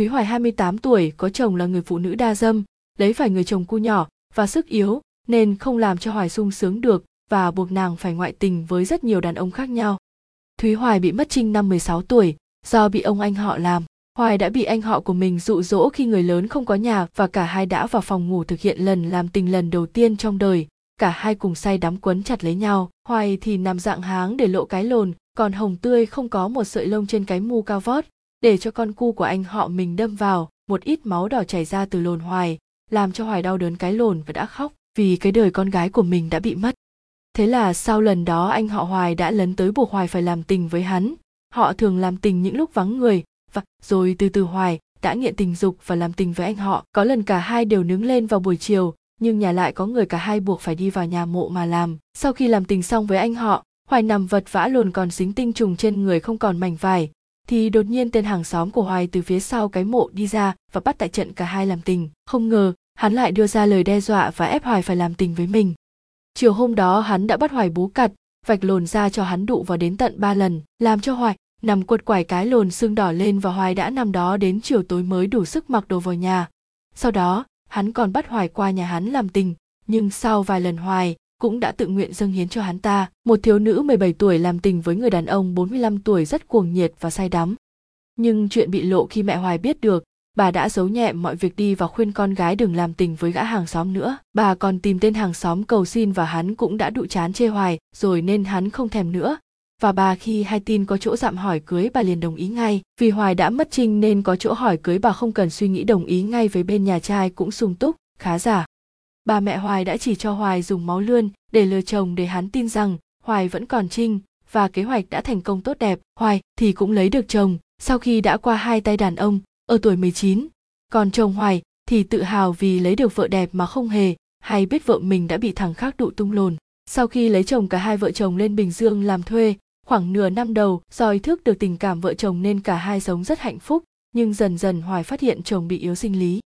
Thúy Hoài 28 tuổi, có chồng là người phụ nữ đa dâm, lấy phải người chồng cu nhỏ và sức yếu nên không làm cho Hoài sung sướng được và buộc nàng phải ngoại tình với rất nhiều đàn ông khác nhau. Thúy Hoài bị mất trinh năm 16 tuổi do bị ông anh họ làm. Hoài đã bị anh họ của mình dụ dỗ khi người lớn không có nhà và cả hai đã vào phòng ngủ thực hiện lần làm tình lần đầu tiên trong đời. Cả hai cùng say đắm quấn chặt lấy nhau. Hoài thì nằm dạng háng để lộ cái lồn, còn Hồng Tươi không có một sợi lông trên cái mu cao vót, để cho con cu của anh họ mình đâm vào, một ít máu đỏ chảy ra từ lồn Hoài, làm cho Hoài đau đớn cái lồn và đã khóc vì cái đời con gái của mình đã bị mất. Thế là sau lần đó anh họ Hoài đã lấn tới buộc Hoài phải làm tình với hắn. Họ thường làm tình những lúc vắng người, và rồi từ từ Hoài đã nghiện tình dục và làm tình với anh họ. Có lần cả hai đều nướng lên vào buổi chiều, nhưng nhà lại có người cả hai buộc phải đi vào nhà mộ mà làm. Sau khi làm tình xong với anh họ, Hoài nằm vật vã lồn còn dính tinh trùng trên người không còn mảnh vải, thì đột nhiên tên hàng xóm của Hoài từ phía sau cái mộ đi ra và bắt tại trận cả hai làm tình. Không ngờ, hắn lại đưa ra lời đe dọa và ép Hoài phải làm tình với mình. Chiều hôm đó hắn đã bắt Hoài bú cặt, vạch lồn ra cho hắn đụ vào đến tận ba lần, làm cho Hoài nằm quật quải cái lồn sưng đỏ lên và Hoài đã nằm đó đến chiều tối mới đủ sức mặc đồ vào nhà. Sau đó, hắn còn bắt Hoài qua nhà hắn làm tình, nhưng sau vài lần Hoài cũng đã tự nguyện dâng hiến cho hắn ta. Một thiếu nữ 17 tuổi làm tình với người đàn ông 45 tuổi rất cuồng nhiệt và say đắm. Nhưng chuyện bị lộ khi mẹ Hoài biết được, bà đã giấu nhẹm mọi việc đi và khuyên con gái đừng làm tình với gã hàng xóm nữa. Bà còn tìm tên hàng xóm cầu xin và hắn cũng đã đụ chán chê hoài, rồi nên hắn không thèm nữa. Và bà khi hay tin có chỗ dạm hỏi cưới bà liền đồng ý ngay. Vì Hoài đã mất trinh nên có chỗ hỏi cưới bà không cần suy nghĩ đồng ý ngay với bên nhà trai cũng sung túc, khá giả. Bà mẹ Hoài đã chỉ cho Hoài dùng máu lươn để lừa chồng để hắn tin rằng Hoài vẫn còn trinh và kế hoạch đã thành công tốt đẹp. Hoài thì cũng lấy được chồng sau khi đã qua hai tay đàn ông ở tuổi 19. Còn chồng Hoài thì tự hào vì lấy được vợ đẹp mà không hề hay biết vợ mình đã bị thằng khác đụ tung lồn. Sau khi lấy chồng cả hai vợ chồng lên Bình Dương làm thuê, khoảng nửa năm đầu do ý thức được tình cảm vợ chồng nên cả hai sống rất hạnh phúc, nhưng dần dần Hoài phát hiện chồng bị yếu sinh lý.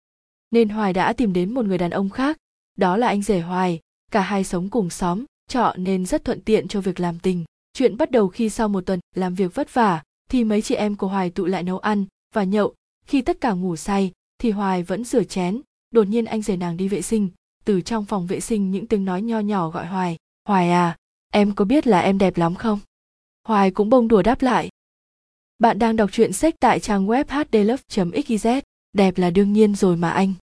Nên Hoài đã tìm đến một người đàn ông khác, đó là anh rể Hoài, cả hai sống cùng xóm, trọ nên rất thuận tiện cho việc làm tình. Chuyện bắt đầu khi sau một tuần làm việc vất vả, thì mấy chị em của Hoài tụ lại nấu ăn và nhậu, khi tất cả ngủ say thì Hoài vẫn rửa chén, đột nhiên anh rể nàng đi vệ sinh, từ trong phòng vệ sinh những tiếng nói nho nhỏ gọi Hoài, "Hoài à, em có biết là em đẹp lắm không?" Hoài cũng bông đùa đáp lại. Bạn đang đọc truyện sách tại trang web hdlove.xyz, đẹp là đương nhiên rồi mà anh.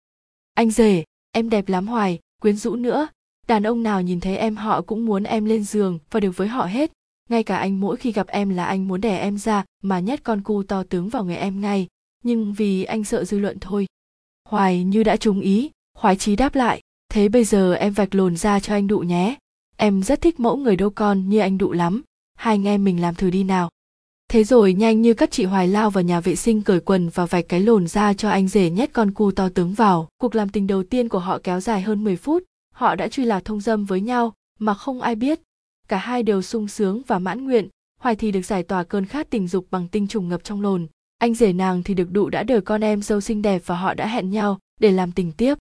Anh rể, em đẹp lắm Hoài, quyến rũ nữa, đàn ông nào nhìn thấy em họ cũng muốn em lên giường và được với họ hết. Ngay cả anh mỗi khi gặp em là anh muốn đẻ em ra mà nhét con cu to tướng vào người em ngay, nhưng vì anh sợ dư luận thôi. Hoài như đã trúng ý, khoái chí đáp lại, thế bây giờ em vạch lồn ra cho anh đụ nhé. Em rất thích mẫu người đô con như anh đụ lắm, hai anh em mình làm thử đi nào. Thế rồi nhanh như các chị Hoài lao vào nhà vệ sinh cởi quần và vạch cái lồn ra cho anh rể nhét con cu to tướng vào. Cuộc làm tình đầu tiên của họ kéo dài hơn 10 phút, họ đã truy lạc thông dâm với nhau mà không ai biết. Cả hai đều sung sướng và mãn nguyện, Hoài thì được giải tỏa cơn khát tình dục bằng tinh trùng ngập trong lồn. Anh rể nàng thì được đụ đã đời con em dâu xinh đẹp và họ đã hẹn nhau để làm tình tiếp.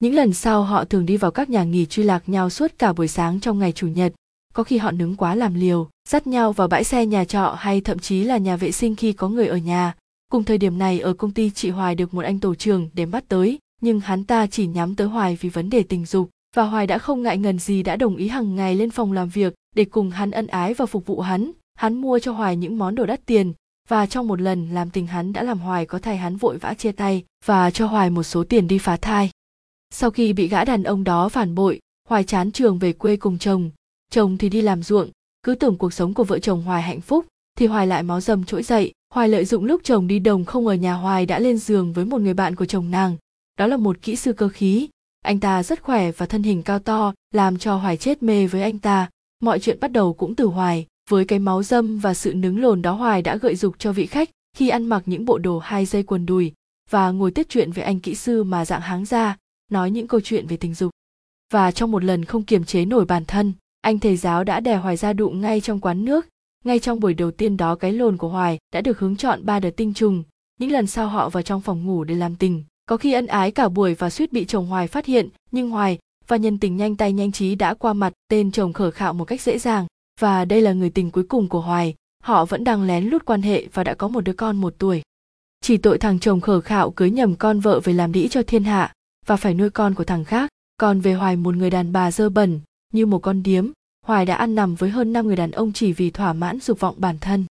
Những lần sau họ thường đi vào các nhà nghỉ truy lạc nhau suốt cả buổi sáng trong ngày chủ nhật, có khi họ nứng quá làm liều dắt nhau vào bãi xe nhà trọ hay thậm chí là nhà vệ sinh khi có người ở nhà. Cùng thời điểm này, ở công ty chị hoài được một anh tổ trưởng đến bắt tới, nhưng hắn ta chỉ nhắm tới hoài vì vấn đề tình dục. Và hoài đã không ngại ngần gì đã đồng ý hàng ngày lên phòng làm việc để cùng hắn ân ái và phục vụ hắn. Hắn mua cho hoài những món đồ đắt tiền, và trong một lần làm tình hắn đã làm hoài có thai hắn vội vã chia tay và cho hoài một số tiền đi phá thai. Sau khi bị gã đàn ông đó phản bội, hoài chán trường về quê cùng chồng. Chồng thì đi làm ruộng cứ tưởng cuộc sống của vợ chồng hoài hạnh phúc, thì hoài lại máu dầm trỗi dậy. Hoài lợi dụng lúc chồng đi đồng không ở nhà hoài đã lên giường với một người bạn của chồng nàng. Đó là một kỹ sư cơ khí. Anh ta rất khỏe và thân hình cao to, làm cho hoài chết mê với anh ta. Mọi chuyện bắt đầu cũng từ hoài. Với cái máu dâm và sự nứng lồn đó hoài đã gợi dục cho vị khách khi ăn mặc những bộ đồ hai dây quần đùi và ngồi tiết chuyện với anh kỹ sư mà dạng háng ra, nói những câu chuyện về tình dục. Và trong một lần không kiềm chế nổi bản thân anh thầy giáo đã đè hoài ra đụng ngay trong quán nước. Ngay trong buổi đầu tiên đó, cái lồn của hoài đã được hướng chọn ba đợt tinh trùng. Những lần sau họ vào trong phòng ngủ để làm tình. Có khi ân ái cả buổi và suýt bị chồng hoài phát hiện, nhưng hoài và nhân tình nhanh tay nhanh trí đã qua mặt tên chồng khở khạo một cách dễ dàng. Và đây là người tình cuối cùng của hoài. Họ vẫn đang lén lút quan hệ và đã có một đứa con một tuổi. Chỉ tội thằng chồng khở khạo cưới nhầm con vợ về làm đĩ cho thiên hạ và phải nuôi con của thằng khác. Còn về hoài, một người đàn bà dơ bẩn như một con điếm, hoài đã ăn nằm với hơn năm người đàn ông chỉ vì thỏa mãn dục vọng bản thân.